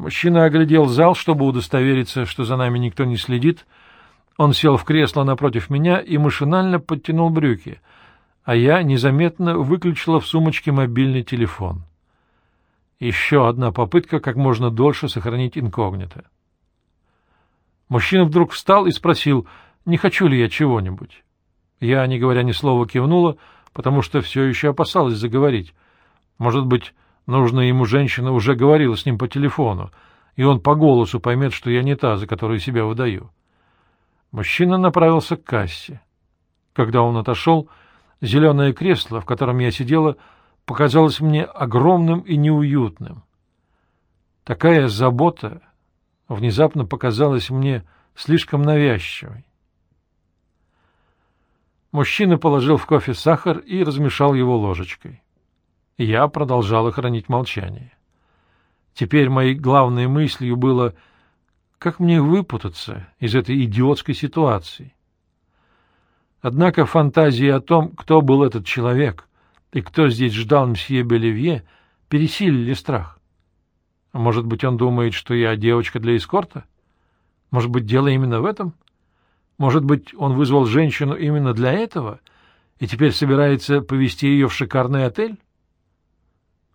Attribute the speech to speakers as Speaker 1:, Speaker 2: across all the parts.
Speaker 1: Мужчина оглядел зал, чтобы удостовериться, что за нами никто не следит. Он сел в кресло напротив меня и машинально подтянул брюки, а я незаметно выключила в сумочке мобильный телефон. Еще одна попытка как можно дольше сохранить инкогнито. Мужчина вдруг встал и спросил, не хочу ли я чего-нибудь. Я, не говоря ни слова, кивнула, потому что все еще опасалась заговорить. Может быть, Нужная ему женщина уже говорила с ним по телефону, и он по голосу поймет, что я не та, за которую себя выдаю. Мужчина направился к кассе. Когда он отошел, зеленое кресло, в котором я сидела, показалось мне огромным и неуютным. Такая забота внезапно показалась мне слишком навязчивой. Мужчина положил в кофе сахар и размешал его ложечкой. Я продолжала хранить молчание. Теперь моей главной мыслью было, как мне выпутаться из этой идиотской ситуации. Однако фантазии о том, кто был этот человек и кто здесь ждал мсье Белевье, пересилили страх. Может быть, он думает, что я девочка для эскорта? Может быть, дело именно в этом? Может быть, он вызвал женщину именно для этого и теперь собирается повезти ее в шикарный отель?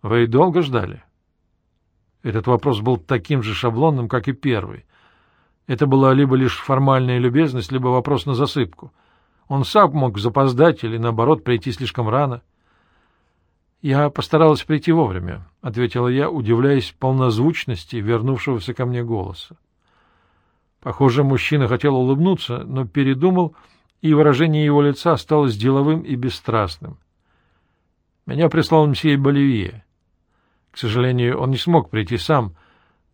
Speaker 1: Вы долго ждали? Этот вопрос был таким же шаблонным, как и первый. Это была либо лишь формальная любезность, либо вопрос на засыпку. Он сам мог запоздать или, наоборот, прийти слишком рано. «Я постаралась прийти вовремя», — ответила я, удивляясь полнозвучности вернувшегося ко мне голоса. Похоже, мужчина хотел улыбнуться, но передумал, и выражение его лица осталось деловым и бесстрастным. «Меня прислал мсье Боливье. К сожалению, он не смог прийти сам,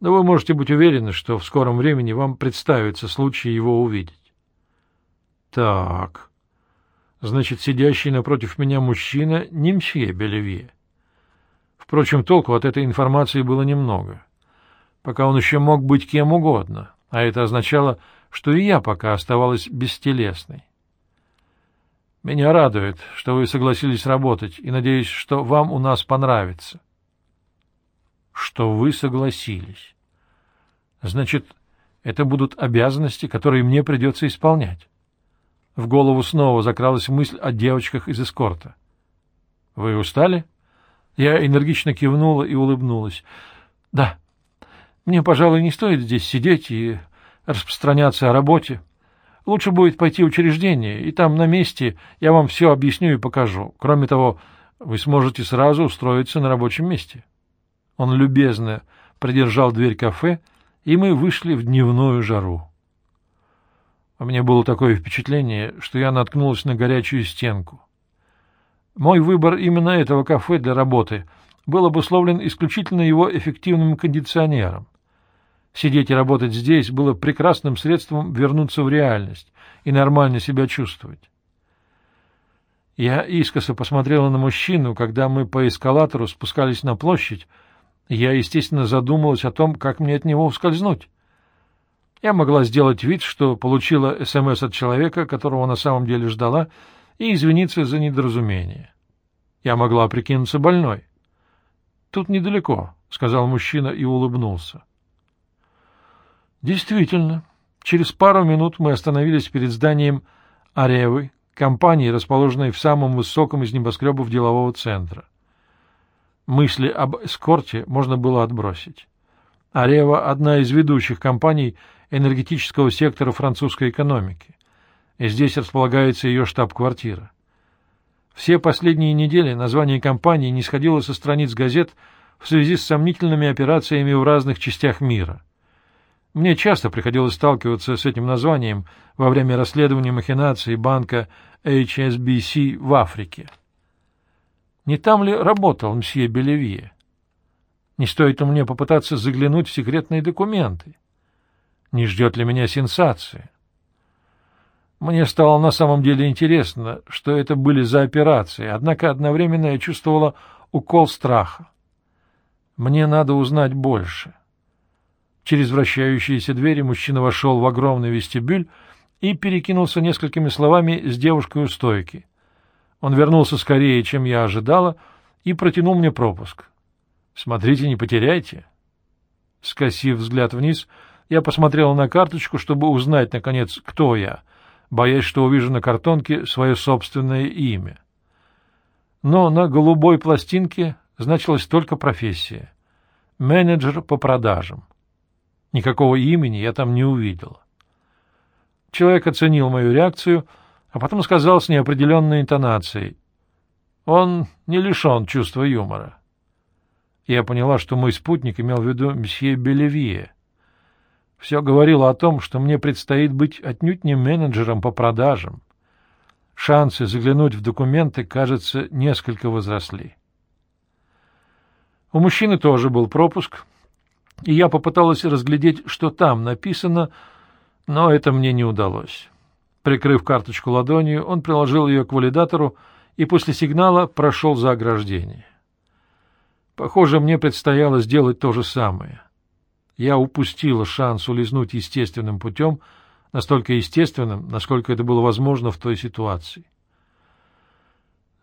Speaker 1: но вы можете быть уверены, что в скором времени вам представится случай его увидеть. Так, значит, сидящий напротив меня мужчина не мсье Белевье. Впрочем, толку от этой информации было немного. Пока он еще мог быть кем угодно, а это означало, что и я пока оставалась бестелесной. Меня радует, что вы согласились работать, и надеюсь, что вам у нас понравится. — что вы согласились. Значит, это будут обязанности, которые мне придется исполнять. В голову снова закралась мысль о девочках из эскорта. — Вы устали? Я энергично кивнула и улыбнулась. — Да. Мне, пожалуй, не стоит здесь сидеть и распространяться о работе. Лучше будет пойти в учреждение, и там на месте я вам все объясню и покажу. Кроме того, вы сможете сразу устроиться на рабочем месте. — он любезно придержал дверь кафе, и мы вышли в дневную жару. У меня было такое впечатление, что я наткнулась на горячую стенку. Мой выбор именно этого кафе для работы был обусловлен исключительно его эффективным кондиционером. Сидеть и работать здесь было прекрасным средством вернуться в реальность и нормально себя чувствовать. Я искоса посмотрела на мужчину, когда мы по эскалатору спускались на площадь, я, естественно, задумалась о том, как мне от него ускользнуть. Я могла сделать вид, что получила СМС от человека, которого на самом деле ждала, и извиниться за недоразумение. Я могла прикинуться больной. «Тут недалеко», — сказал мужчина и улыбнулся. Действительно, через пару минут мы остановились перед зданием Аревы, компании, расположенной в самом высоком из небоскребов делового центра. Мысли об эскорте можно было отбросить. Арева — одна из ведущих компаний энергетического сектора французской экономики, и здесь располагается ее штаб-квартира. Все последние недели название компании не сходило со страниц газет в связи с сомнительными операциями в разных частях мира. Мне часто приходилось сталкиваться с этим названием во время расследования махинаций банка HSBC в Африке. Не там ли работал мсье Белевье? Не стоит ли мне попытаться заглянуть в секретные документы? Не ждет ли меня сенсация? Мне стало на самом деле интересно, что это были за операции, однако одновременно я чувствовала укол страха. Мне надо узнать больше. Через вращающиеся двери мужчина вошел в огромный вестибюль и перекинулся несколькими словами с девушкой у стойки — он вернулся скорее, чем я ожидала, и протянул мне пропуск. «Смотрите, не потеряйте». Скосив взгляд вниз, я посмотрел на карточку, чтобы узнать, наконец, кто я, боясь, что увижу на картонке свое собственное имя. Но на голубой пластинке значилась только профессия — менеджер по продажам. Никакого имени я там не увидел. Человек оценил мою реакцию, а потом сказал с неопределенной интонацией. Он не лишен чувства юмора. Я поняла, что мой спутник имел в виду месье Белевье. Все говорило о том, что мне предстоит быть отнюдь не менеджером по продажам. Шансы заглянуть в документы, кажется, несколько возросли. У мужчины тоже был пропуск, и я попыталась разглядеть, что там написано, но это мне не удалось. Прикрыв карточку ладонью, он приложил ее к валидатору и после сигнала прошел за ограждение. Похоже, мне предстояло сделать то же самое. Я упустила шанс улизнуть естественным путем, настолько естественным, насколько это было возможно в той ситуации.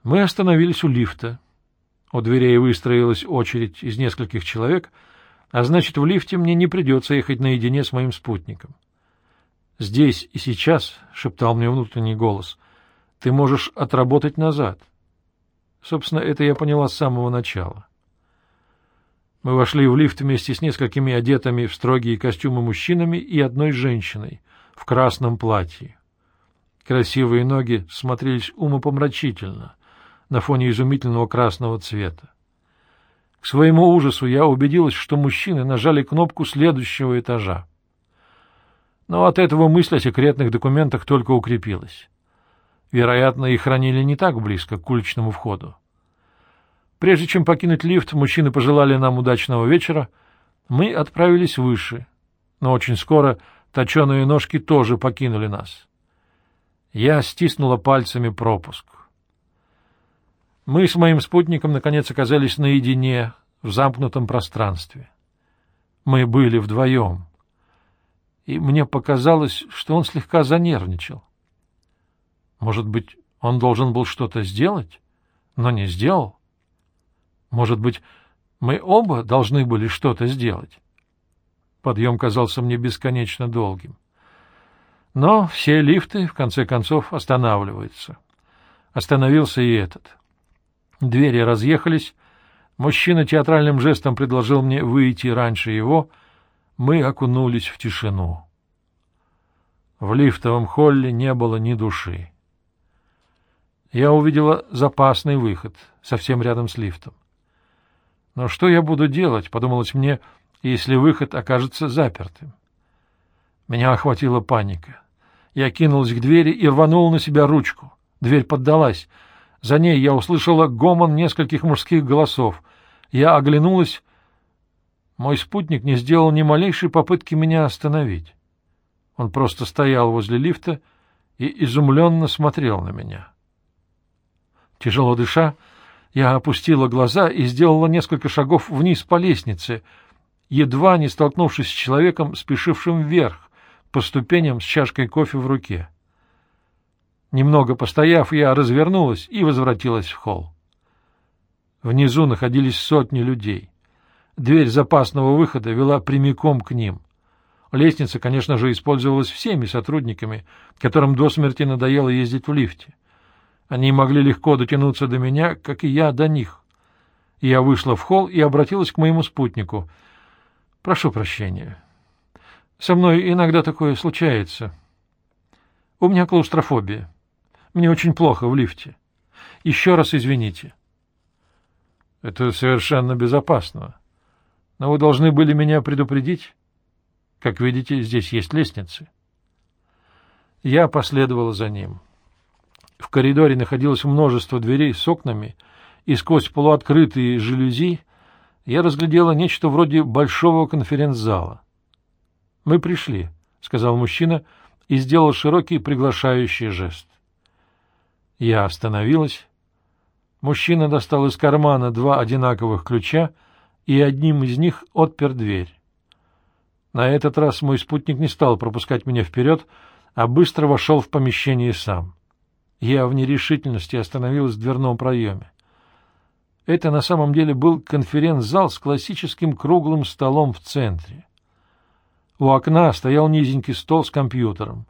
Speaker 1: Мы остановились у лифта. У дверей выстроилась очередь из нескольких человек, а значит, в лифте мне не придется ехать наедине с моим спутником. «Здесь и сейчас», — шептал мне внутренний голос, — «ты можешь отработать назад». Собственно, это я поняла с самого начала. Мы вошли в лифт вместе с несколькими одетыми в строгие костюмы мужчинами и одной женщиной в красном платье. Красивые ноги смотрелись умопомрачительно на фоне изумительного красного цвета. К своему ужасу я убедилась, что мужчины нажали кнопку следующего этажа. Но от этого мысль о секретных документах только укрепилась. Вероятно, их хранили не так близко к уличному входу. Прежде чем покинуть лифт, мужчины пожелали нам удачного вечера. Мы отправились выше, но очень скоро точеные ножки тоже покинули нас. Я стиснула пальцами пропуск. Мы с моим спутником наконец оказались наедине в замкнутом пространстве. Мы были вдвоем, и мне показалось, что он слегка занервничал. Может быть, он должен был что-то сделать, но не сделал? Может быть, мы оба должны были что-то сделать? Подъем казался мне бесконечно долгим. Но все лифты, в конце концов, останавливаются. Остановился и этот. Двери разъехались. Мужчина театральным жестом предложил мне выйти раньше его. Мы окунулись в тишину. В лифтовом холле не было ни души. Я увидела запасный выход, совсем рядом с лифтом. Но что я буду делать, подумалось мне, если выход окажется запертым? Меня охватила паника. Я кинулась к двери и рванул на себя ручку. Дверь поддалась. За ней я услышала гомон нескольких мужских голосов. Я оглянулась. Мой спутник не сделал ни малейшей попытки меня остановить. Он просто стоял возле лифта и изумленно смотрел на меня. Тяжело дыша, я опустила глаза и сделала несколько шагов вниз по лестнице, едва не столкнувшись с человеком, спешившим вверх, по ступеням с чашкой кофе в руке. Немного постояв, я развернулась и возвратилась в холл. Внизу находились сотни людей. Дверь запасного выхода вела прямиком к ним. Лестница, конечно же, использовалась всеми сотрудниками, которым до смерти надоело ездить в лифте. Они могли легко дотянуться до меня, как и я до них. Я вышла в холл и обратилась к моему спутнику. «Прошу прощения. Со мной иногда такое случается. У меня клаустрофобия. Мне очень плохо в лифте. Еще раз извините». «Это совершенно безопасно. Но вы должны были меня предупредить. Как видите, здесь есть лестницы». Я последовала за ним. В коридоре находилось множество дверей с окнами, и сквозь полуоткрытые жалюзи я разглядела нечто вроде большого конференц-зала. «Мы пришли», — сказал мужчина и сделал широкий приглашающий жест. Я остановилась. Мужчина достал из кармана два одинаковых ключа и одним из них отпер дверь. На этот раз мой спутник не стал пропускать меня вперед, а быстро вошел в помещение сам. Я в нерешительности остановилась в дверном проеме. Это на самом деле был конференц-зал с классическим круглым столом в центре. У окна стоял низенький стол с компьютером.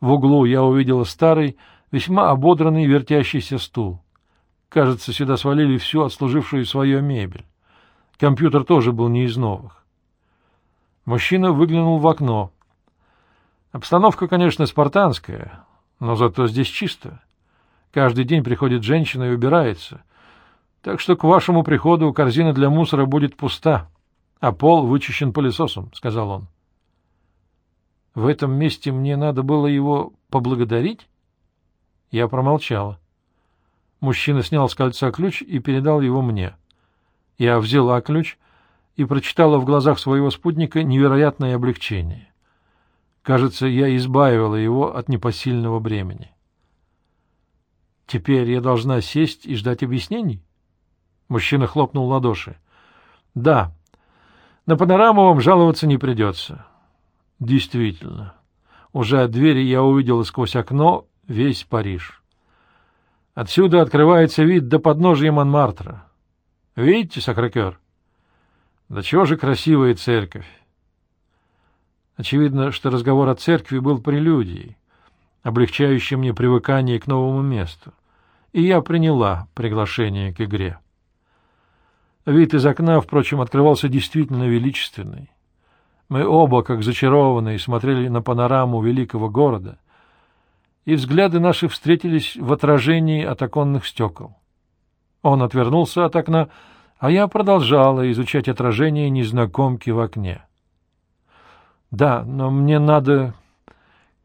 Speaker 1: В углу я увидела старый, весьма ободранный вертящийся стул. Кажется, сюда свалили всю отслужившую свое мебель. Компьютер тоже был не из новых. Мужчина выглянул в окно. Обстановка, конечно, спартанская, но зато здесь чисто. Каждый день приходит женщина и убирается. Так что к вашему приходу корзина для мусора будет пуста, а пол вычищен пылесосом, — сказал он. В этом месте мне надо было его поблагодарить? Я промолчала. Мужчина снял с кольца ключ и передал его мне. Я взяла ключ и прочитала в глазах своего спутника невероятное облегчение. Кажется, я избавила его от непосильного бремени. Теперь я должна сесть и ждать объяснений? Мужчина хлопнул ладоши. Да, на панораму вам жаловаться не придется. Действительно. Уже от двери я увидела сквозь окно весь Париж. Отсюда открывается вид до подножия Монмартра. Видите, Сакракер? Да чего же красивая церковь! Очевидно, что разговор о церкви был прелюдией, облегчающей мне привыкание к новому месту, и я приняла приглашение к игре. Вид из окна, впрочем, открывался действительно величественный. Мы оба, как зачарованные, смотрели на панораму великого города, и взгляды наши встретились в отражении от оконных стекол. Он отвернулся от окна, а я продолжала изучать отражение незнакомки в окне. Да, но мне надо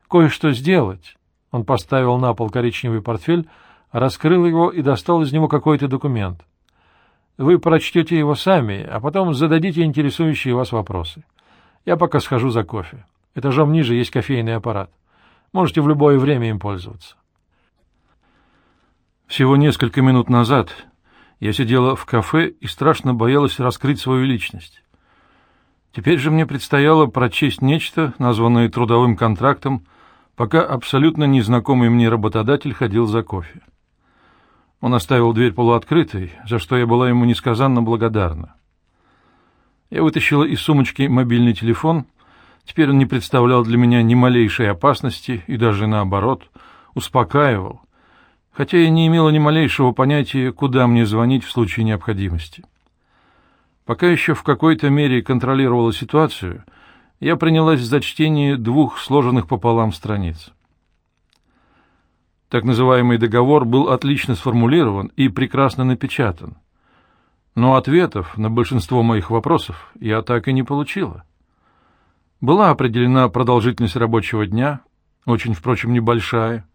Speaker 1: кое-что сделать. Он поставил на пол коричневый портфель, раскрыл его и достал из него какой-то документ. Вы прочтете его сами, а потом зададите интересующие вас вопросы. Я пока схожу за кофе. Этажом ниже есть кофейный аппарат. Можете в любое время им пользоваться. Всего несколько минут назад я сидела в кафе и страшно боялась раскрыть свою личность. Теперь же мне предстояло прочесть нечто, названное трудовым контрактом, пока абсолютно незнакомый мне работодатель ходил за кофе. Он оставил дверь полуоткрытой, за что я была ему несказанно благодарна. Я вытащила из сумочки мобильный телефон. Теперь он не представлял для меня ни малейшей опасности и даже наоборот успокаивал, хотя я не имела ни малейшего понятия, куда мне звонить в случае необходимости. Пока еще в какой-то мере контролировала ситуацию, я принялась за чтение двух сложенных пополам страниц. Так называемый договор был отлично сформулирован и прекрасно напечатан. Но ответов на большинство моих вопросов я так и не получила. Была определена продолжительность рабочего дня, очень, впрочем, небольшая,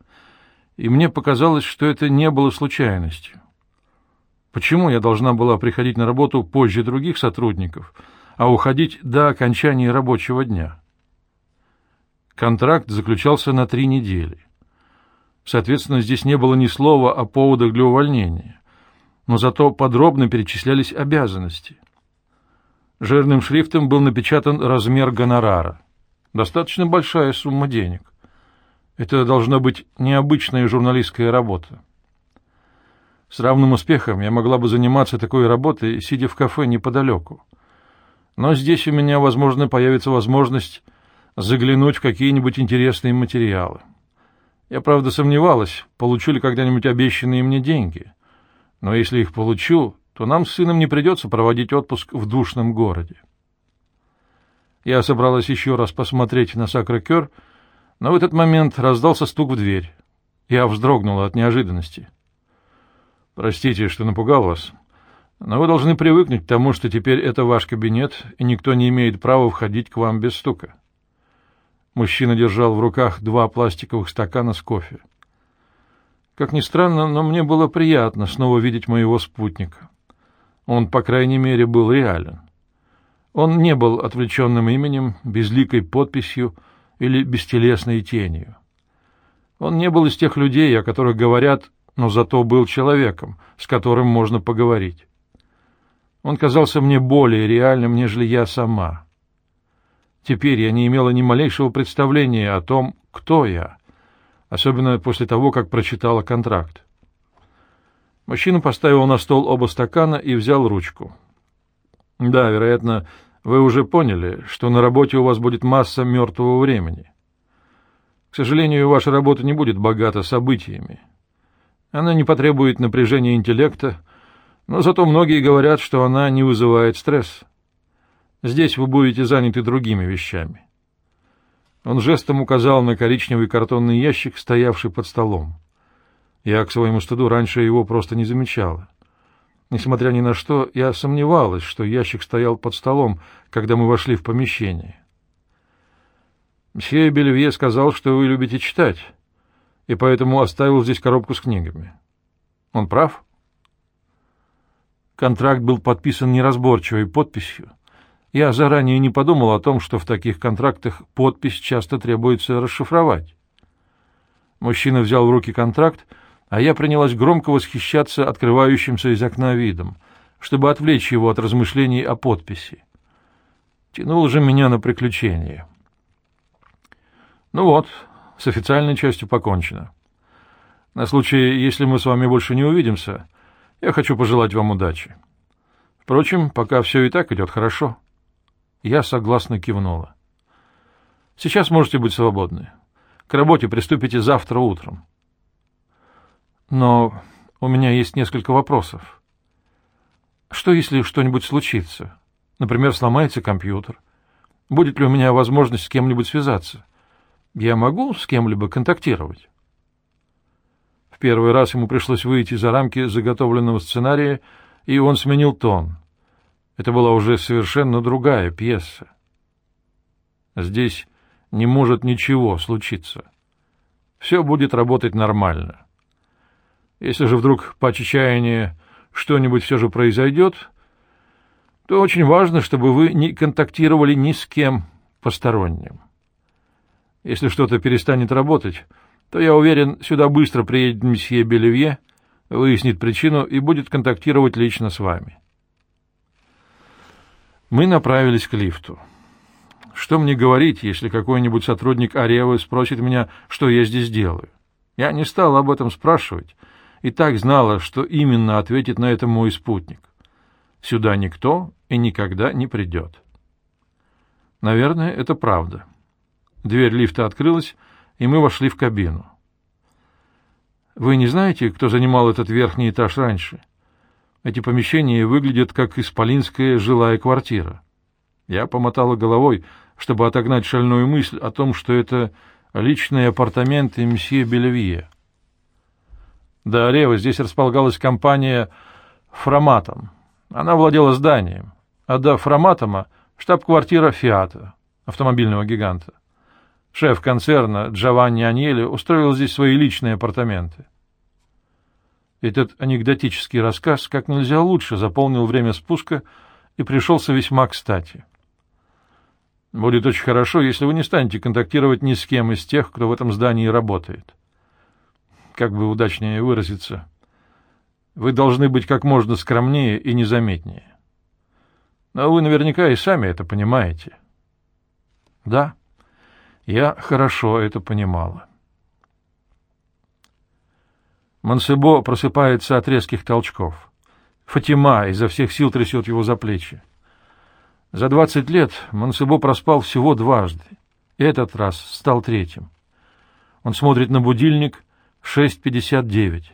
Speaker 1: и мне показалось, что это не было случайностью. Почему я должна была приходить на работу позже других сотрудников, а уходить до окончания рабочего дня? Контракт заключался на три недели. Соответственно, здесь не было ни слова о поводах для увольнения, но зато подробно перечислялись обязанности. Жирным шрифтом был напечатан размер гонорара. Достаточно большая сумма денег. Это должна быть необычная журналистская работа. С равным успехом я могла бы заниматься такой работой, сидя в кафе неподалеку. Но здесь у меня, возможно, появится возможность заглянуть в какие-нибудь интересные материалы. Я, правда, сомневалась, получу ли когда-нибудь обещанные мне деньги. Но если их получу, то нам с сыном не придется проводить отпуск в душном городе. Я собралась еще раз посмотреть на Сакрокер, но в этот момент раздался стук в дверь. Я вздрогнула от неожиданности. Простите, что напугал вас, но вы должны привыкнуть к тому, что теперь это ваш кабинет, и никто не имеет права входить к вам без стука. Мужчина держал в руках два пластиковых стакана с кофе. Как ни странно, но мне было приятно снова видеть моего спутника. Он, по крайней мере, был реален. Он не был отвлеченным именем, безликой подписью или бестелесной тенью. Он не был из тех людей, о которых говорят но зато был человеком, с которым можно поговорить. Он казался мне более реальным, нежели я сама. Теперь я не имела ни малейшего представления о том, кто я, особенно после того, как прочитала контракт. Мужчина поставил на стол оба стакана и взял ручку. Да, вероятно, вы уже поняли, что на работе у вас будет масса мертвого времени. К сожалению, ваша работа не будет богата событиями. Она не потребует напряжения интеллекта, но зато многие говорят, что она не вызывает стресс. Здесь вы будете заняты другими вещами. Он жестом указал на коричневый картонный ящик, стоявший под столом. Я, к своему стыду, раньше его просто не замечала. Несмотря ни на что, я сомневалась, что ящик стоял под столом, когда мы вошли в помещение. Мсье Бельвье сказал, что вы любите читать, и поэтому оставил здесь коробку с книгами. Он прав? Контракт был подписан неразборчивой подписью. Я заранее не подумал о том, что в таких контрактах подпись часто требуется расшифровать. Мужчина взял в руки контракт, а я принялась громко восхищаться открывающимся из окна видом, чтобы отвлечь его от размышлений о подписи. Тянул же меня на приключения. Ну вот, с официальной частью покончено. На случай, если мы с вами больше не увидимся, я хочу пожелать вам удачи. Впрочем, пока все и так идет хорошо. Я согласно кивнула. Сейчас можете быть свободны. К работе приступите завтра утром. Но у меня есть несколько вопросов. Что, если что-нибудь случится? Например, сломается компьютер. Будет ли у меня возможность с кем-нибудь связаться? Я могу с кем-либо контактировать? В первый раз ему пришлось выйти за рамки заготовленного сценария, и он сменил тон. Это была уже совершенно другая пьеса. Здесь не может ничего случиться. Все будет работать нормально. Если же вдруг по отчаянию что-нибудь все же произойдет, то очень важно, чтобы вы не контактировали ни с кем посторонним. Если что-то перестанет работать, то, я уверен, сюда быстро приедет месье Белевье, выяснит причину и будет контактировать лично с вами. Мы направились к лифту. Что мне говорить, если какой-нибудь сотрудник Аревы спросит меня, что я здесь делаю? Я не стал об этом спрашивать, и так знала, что именно ответит на это мой спутник. Сюда никто и никогда не придет. Наверное, это правда. Дверь лифта открылась, и мы вошли в кабину. Вы не знаете, кто занимал этот верхний этаж раньше? Эти помещения выглядят как исполинская жилая квартира. Я помотала головой, чтобы отогнать шальную мысль о том, что это личные апартаменты мсье Белевье. До Арева здесь располагалась компания «Фроматом». Она владела зданием, а до «Фроматома» — штаб-квартира «Фиата», автомобильного гиганта. Шеф концерна Джованни Аньели устроил здесь свои личные апартаменты. Этот анекдотический рассказ как нельзя лучше заполнил время спуска и пришелся весьма кстати. Будет очень хорошо, если вы не станете контактировать ни с кем из тех, кто в этом здании работает. Как бы удачнее выразиться, вы должны быть как можно скромнее и незаметнее. Но вы наверняка и сами это понимаете. Да. Я хорошо это понимала. Мансебо просыпается от резких толчков. Фатима изо всех сил трясет его за плечи. За двадцать лет Мансебо проспал всего дважды. Этот раз стал третьим. Он смотрит на будильник 6.59.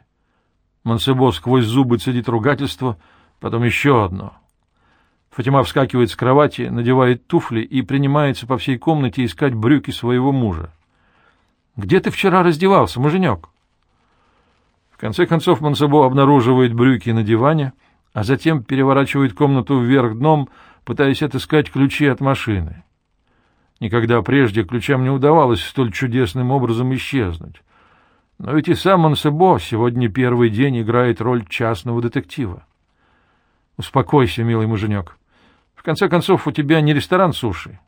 Speaker 1: Мансебо сквозь зубы цедит ругательство, потом еще одно — Фатима вскакивает с кровати, надевает туфли и принимается по всей комнате искать брюки своего мужа. «Где ты вчера раздевался, муженек?» В конце концов Мансабо обнаруживает брюки на диване, а затем переворачивает комнату вверх дном, пытаясь отыскать ключи от машины. Никогда прежде ключам не удавалось столь чудесным образом исчезнуть. Но ведь и сам Мансабо сегодня первый день играет роль частного детектива. Успокойся, милый муженек. В конце концов, у тебя не ресторан суши.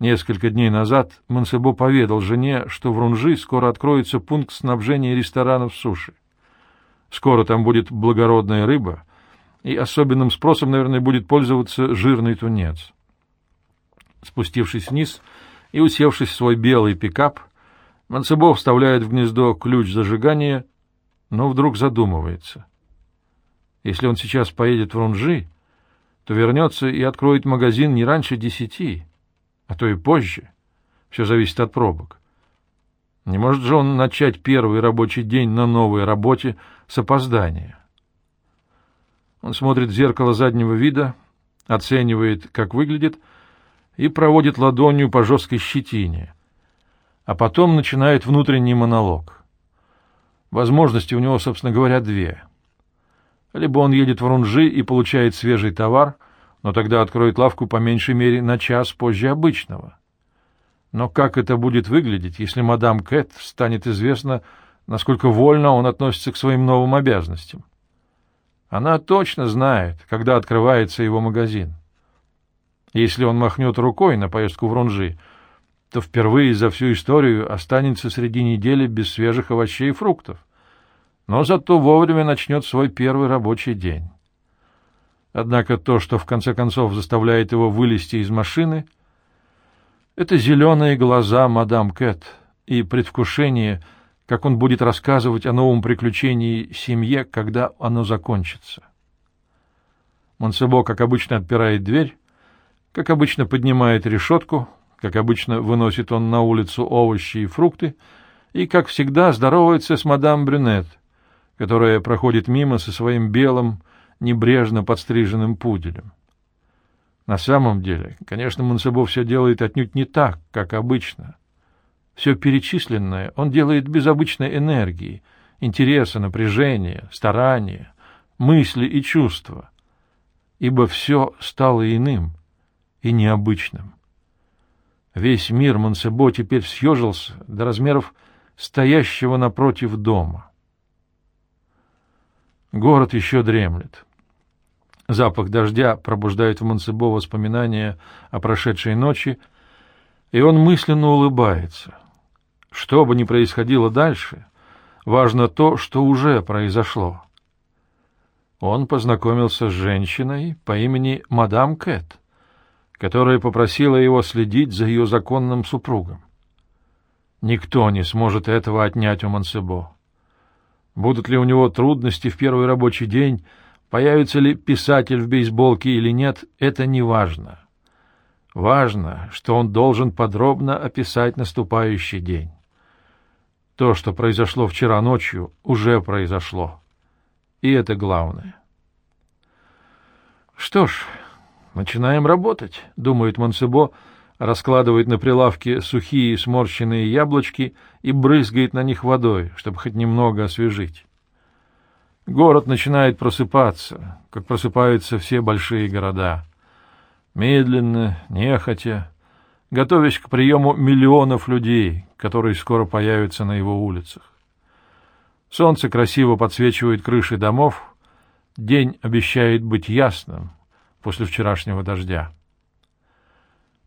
Speaker 1: Несколько дней назад Мансебо поведал жене, что в Рунжи скоро откроется пункт снабжения ресторанов суши. Скоро там будет благородная рыба, и особенным спросом, наверное, будет пользоваться жирный тунец. Спустившись вниз и усевшись в свой белый пикап, Мансебо вставляет в гнездо ключ зажигания, но вдруг задумывается. Если он сейчас поедет в Рунжи, то вернется и откроет магазин не раньше десяти, а то и позже. Все зависит от пробок. Не может же он начать первый рабочий день на новой работе с опоздания. Он смотрит в зеркало заднего вида, оценивает, как выглядит, и проводит ладонью по жесткой щетине. А потом начинает внутренний монолог. Возможности у него, собственно говоря, две. Либо он едет в Рунжи и получает свежий товар, но тогда откроет лавку по меньшей мере на час позже обычного. Но как это будет выглядеть, если мадам Кэт станет известно, насколько вольно он относится к своим новым обязанностям? Она точно знает, когда открывается его магазин. Если он махнет рукой на поездку в Рунжи, то впервые за всю историю останется среди недели без свежих овощей и фруктов. Но зато вовремя начнет свой первый рабочий день. Однако то, что в конце концов заставляет его вылезти из машины — это зеленые глаза мадам Кэт и предвкушение, как он будет рассказывать о новом приключении семье, когда оно закончится. Монсебо, как обычно, отпирает дверь, как обычно, поднимает решетку, как обычно, выносит он на улицу овощи и фрукты, и, как всегда, здоровается с мадам Брюнет, которая проходит мимо со своим белым, небрежно подстриженным пуделем. На самом деле, конечно, Монсебо все делает отнюдь не так, как обычно. Все перечисленное он делает без обычной энергии, интереса, напряжения, старания, мысли и чувства, ибо все стало иным и необычным. Весь мир Монсебо теперь съежился до размеров стоящего напротив дома. Город еще дремлет. Запах дождя пробуждает в Монсебо воспоминания о прошедшей ночи, и он мысленно улыбается. Что бы ни происходило дальше, важно то, что уже произошло. Он познакомился с женщиной по имени мадам Кэт, которая попросила его следить за ее законным супругом. Никто не сможет этого отнять у Монсебо. Будут ли у него трудности в первый рабочий день — Появится ли писатель в бейсболке или нет, это не важно. Важно, что он должен подробно описать наступающий день. То, что произошло вчера ночью, уже произошло. И это главное. Что ж, начинаем работать, думает Монсебо, раскладывает на прилавке сухие сморщенные яблочки и брызгает на них водой, чтобы хоть немного освежить. Город начинает просыпаться, как просыпаются все большие города. Медленно, нехотя, готовясь к приему миллионов людей, которые скоро появятся на его улицах. Солнце красиво подсвечивает крыши домов, день обещает быть ясным после вчерашнего дождя.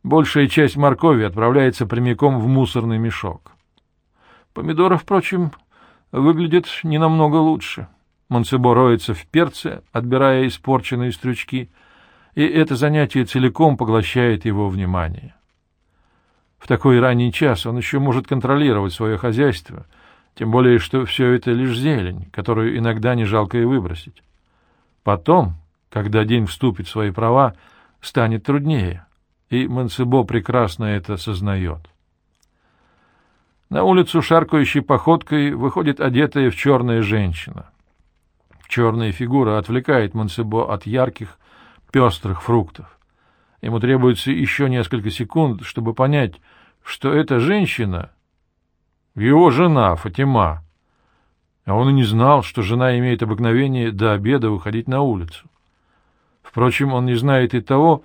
Speaker 1: Большая часть моркови отправляется прямиком в мусорный мешок. Помидоры, впрочем, выглядят не намного лучше — Монсебо роется в перце, отбирая испорченные стручки, и это занятие целиком поглощает его внимание. В такой ранний час он еще может контролировать свое хозяйство, тем более что все это лишь зелень, которую иногда не жалко и выбросить. Потом, когда день вступит в свои права, станет труднее, и Монсебо прекрасно это сознает. На улицу шаркающей походкой выходит одетая в черная женщина — Черная фигура отвлекает Монсебо от ярких, пестрых фруктов. Ему требуется еще несколько секунд, чтобы понять, что эта женщина — его жена Фатима. А он и не знал, что жена имеет обыкновение до обеда выходить на улицу. Впрочем, он не знает и того,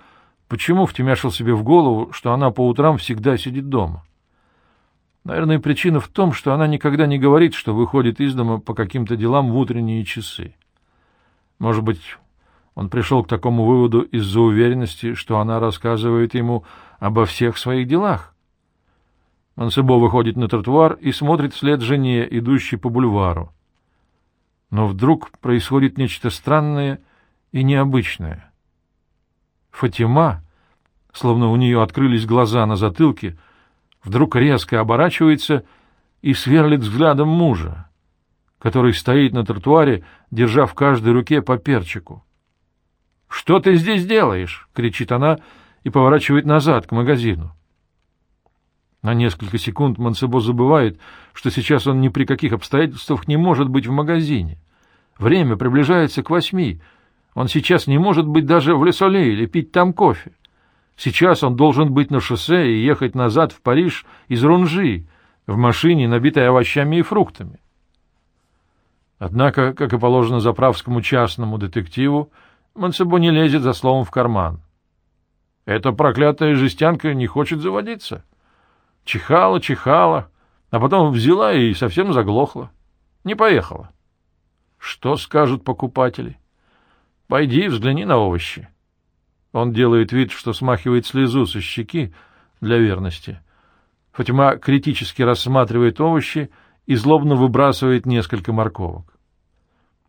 Speaker 1: почему втемяшил себе в голову, что она по утрам всегда сидит дома. Наверное, причина в том, что она никогда не говорит, что выходит из дома по каким-то делам в утренние часы. Может быть, он пришел к такому выводу из-за уверенности, что она рассказывает ему обо всех своих делах. Мансебо выходит на тротуар и смотрит вслед жене, идущей по бульвару. Но вдруг происходит нечто странное и необычное. Фатима, словно у нее открылись глаза на затылке, — вдруг резко оборачивается и сверлит взглядом мужа. который стоит на тротуаре, держа в каждой руке по перчику. «Что ты здесь делаешь?» — кричит она и поворачивает назад, к магазину. На несколько секунд Мансебо забывает, что сейчас он ни при каких обстоятельствах не может быть в магазине. Время приближается к восьми. Он сейчас не может быть даже в Лесоле или пить там кофе. Сейчас он должен быть на шоссе и ехать назад в Париж из Рунжи, в машине, набитой овощами и фруктами. Однако, как и положено заправскому частному детективу, Мансебо не лезет за словом в карман. Эта проклятая жестянка не хочет заводиться. Чихала, чихала, а потом взяла и совсем заглохла. Не поехала. Что скажут покупатели? Пойди взгляни на овощи. Он делает вид, что смахивает слезу со щеки для верности. Фатима критически рассматривает овощи и злобно выбрасывает несколько морковок.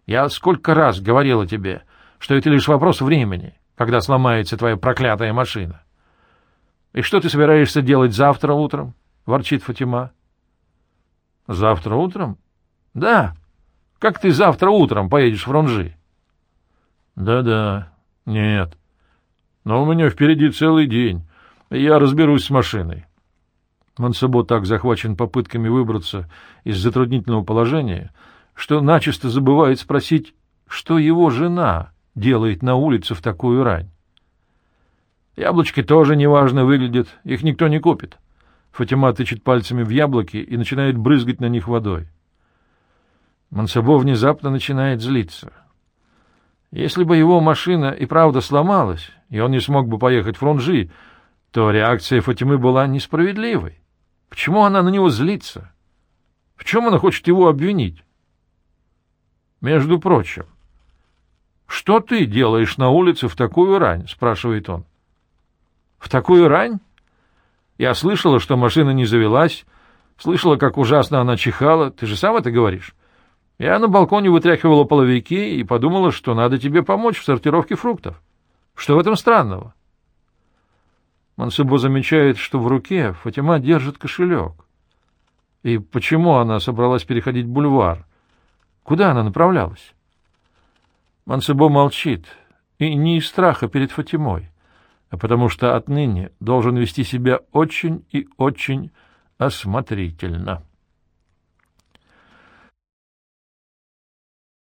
Speaker 1: «Я сколько раз говорила тебе, что это лишь вопрос времени, когда сломается твоя проклятая машина. «И что ты собираешься делать завтра утром?» — ворчит Фатима. «Завтра утром?» «Да. Как ты завтра утром поедешь в Ронжи?» «Да-да. Нет. Но у меня впереди целый день, я разберусь с машиной». Мансабо так захвачен попытками выбраться из затруднительного положения, что начисто забывает спросить, что его жена делает на улице в такую рань. Яблочки тоже неважно выглядят, их никто не купит. Фатима тычет пальцами в яблоки и начинает брызгать на них водой. Мансабо внезапно начинает злиться. Если бы его машина и правда сломалась, и он не смог бы поехать в Ронжи, то реакция Фатимы была несправедливой. Почему она на него злится? В чем она хочет его обвинить? Между прочим, что ты делаешь на улице в такую рань? — спрашивает он. В такую рань? Я слышала, что машина не завелась, слышала, как ужасно она чихала. Ты же сам это говоришь. Я на балконе вытряхивала половики и подумала, что надо тебе помочь в сортировке фруктов. Что в этом странного? Мансебо замечает, что в руке Фатима держит кошелек. И почему она собралась переходить бульвар? Куда она направлялась? Мансебо молчит, и не из страха перед Фатимой а потому что отныне должен вести себя очень и очень осмотрительно.